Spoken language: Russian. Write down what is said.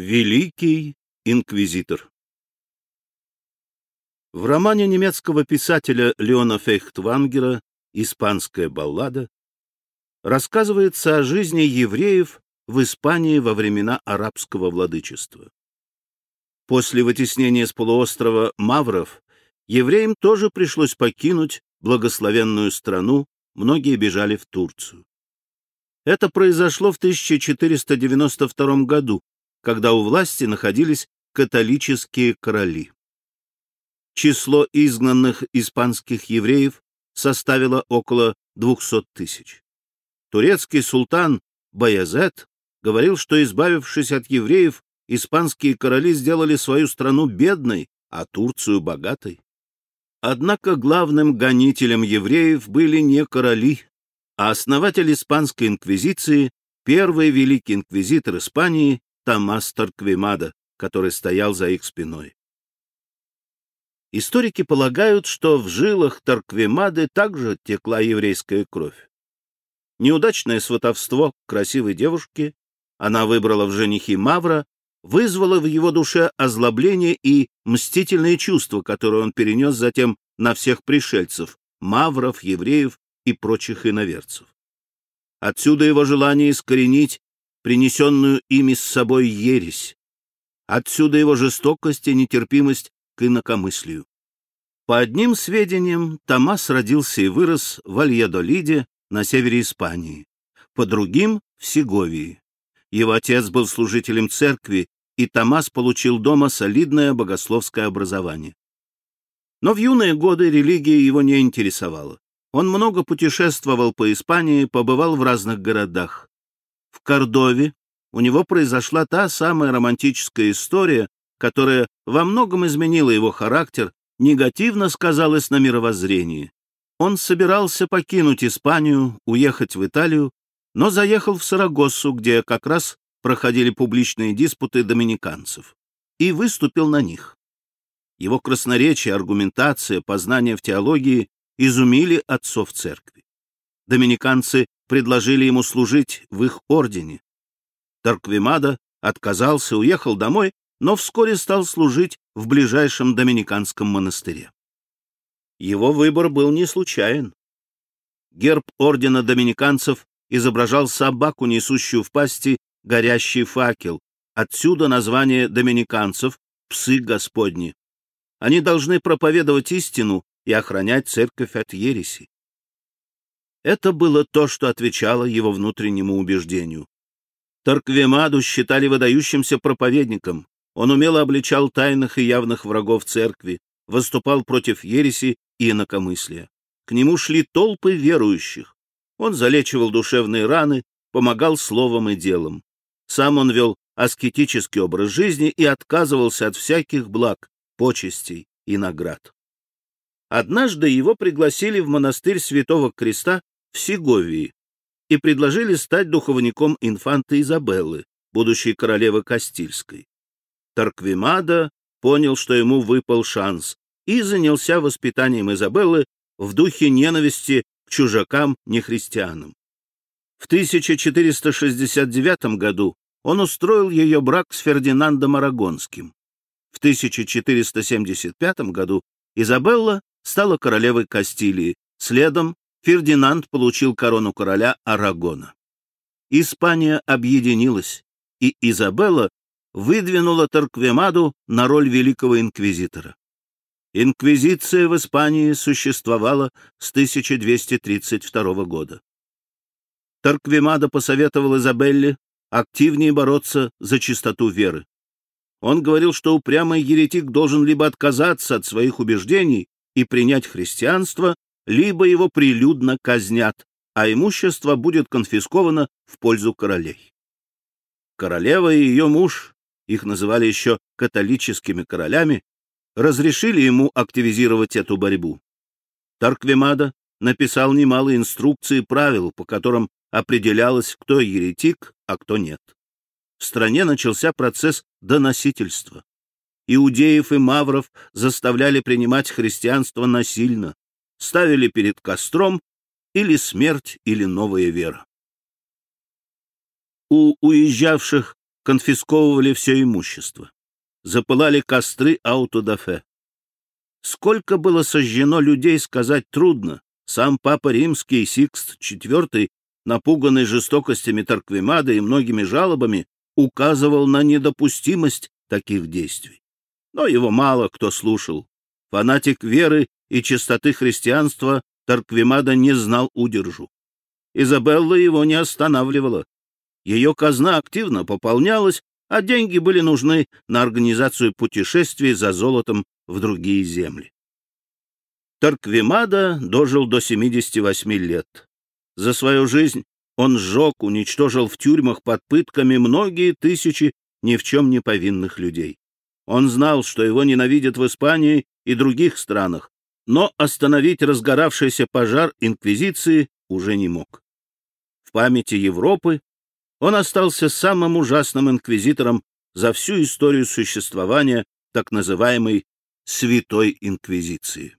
Великий инквизитор В романе немецкого писателя Леона Фейхтвангера «Испанская баллада» рассказывается о жизни евреев в Испании во времена арабского владычества. После вытеснения с полуострова Мавров евреям тоже пришлось покинуть благословенную страну, многие бежали в Турцию. Это произошло в 1492 году, когда у власти находились католические короли. Число изгнанных испанских евреев составило около 200 тысяч. Турецкий султан Баязет говорил, что, избавившись от евреев, испанские короли сделали свою страну бедной, а Турцию богатой. Однако главным гонителем евреев были не короли, а основатель испанской инквизиции, первый великий инквизитор Испании Томас Торквемада, который стоял за их спиной. Историки полагают, что в жилах Торквемады также текла еврейская кровь. Неудачное сватовство красивой девушки, она выбрала в женихи Мавра, вызвало в его душе озлобление и мстительные чувства, которые он перенес затем на всех пришельцев, мавров, евреев и прочих иноверцев. Отсюда его желание искоренить принесенную ими с собой ересь. Отсюда его жестокость и нетерпимость к инакомыслию. По одним сведениям, Томас родился и вырос в Альядолиде на севере Испании, по другим — в Сеговии. Его отец был служителем церкви, и Томас получил дома солидное богословское образование. Но в юные годы религия его не интересовала. Он много путешествовал по Испании, побывал в разных городах. В Кордове у него произошла та самая романтическая история, которая во многом изменила его характер, негативно сказалась на мировоззрении. Он собирался покинуть Испанию, уехать в Италию, но заехал в Сарагоссу, где как раз проходили публичные диспуты доминиканцев, и выступил на них. Его красноречие, аргументация, познание в теологии изумили отцов церкви. Доминиканцы предложили ему служить в их ордене. Тарквимада отказался, уехал домой, но вскоре стал служить в ближайшем доминиканском монастыре. Его выбор был не случайен. Герб ордена доминиканцев изображал собаку, несущую в пасти горящий факел. Отсюда название доминиканцев «псы Господни». Они должны проповедовать истину и охранять церковь от ереси. Это было то, что отвечало его внутреннему убеждению. Торквемаду считали выдающимся проповедником. Он умело обличал тайных и явных врагов церкви, выступал против ереси и инакомыслия. К нему шли толпы верующих. Он залечивал душевные раны, помогал словом и делом. Сам он вел аскетический образ жизни и отказывался от всяких благ, почестей и наград. Однажды его пригласили в монастырь Святого Креста в Сеговии и предложили стать духовником инфанты Изабеллы, будущей королевы Кастильской. Тарквимада понял, что ему выпал шанс, и занялся воспитанием Изабеллы в духе ненависти к чужакам-нехристианам. В 1469 году он устроил ее брак с Фердинандом Арагонским. В 1475 году Изабелла стала королевой Кастилии, следом Фердинанд получил корону короля Арагона. Испания объединилась, и Изабелла выдвинула Торквемаду на роль великого инквизитора. Инквизиция в Испании существовала с 1232 года. Торквемада посоветовал Изабелле активнее бороться за чистоту веры. Он говорил, что упрямый еретик должен либо отказаться от своих убеждений и принять христианство, либо его прилюдно казнят, а имущество будет конфисковано в пользу королей. Королева и ее муж, их называли еще католическими королями, разрешили ему активизировать эту борьбу. Тарквемада написал немало инструкций и правил, по которым определялось, кто еретик, а кто нет. В стране начался процесс доносительства. Иудеев и мавров заставляли принимать христианство насильно, ставили перед костром или смерть, или новая вера. У уезжавших конфисковывали все имущество. Запылали костры аутодафе. Сколько было сожжено людей, сказать трудно. Сам Папа Римский Сикст IV, напуганный жестокостями Торквемада и многими жалобами, указывал на недопустимость таких действий. Но его мало кто слушал. Фанатик веры и чистоты христианства Торквемада не знал удержу. Изабелла его не останавливала. Ее казна активно пополнялась, а деньги были нужны на организацию путешествий за золотом в другие земли. Тарквимада дожил до 78 лет. За свою жизнь он сжег, уничтожил в тюрьмах под пытками многие тысячи ни в чем не повинных людей. Он знал, что его ненавидят в Испании и других странах, но остановить разгоравшийся пожар Инквизиции уже не мог. В памяти Европы он остался самым ужасным инквизитором за всю историю существования так называемой Святой Инквизиции.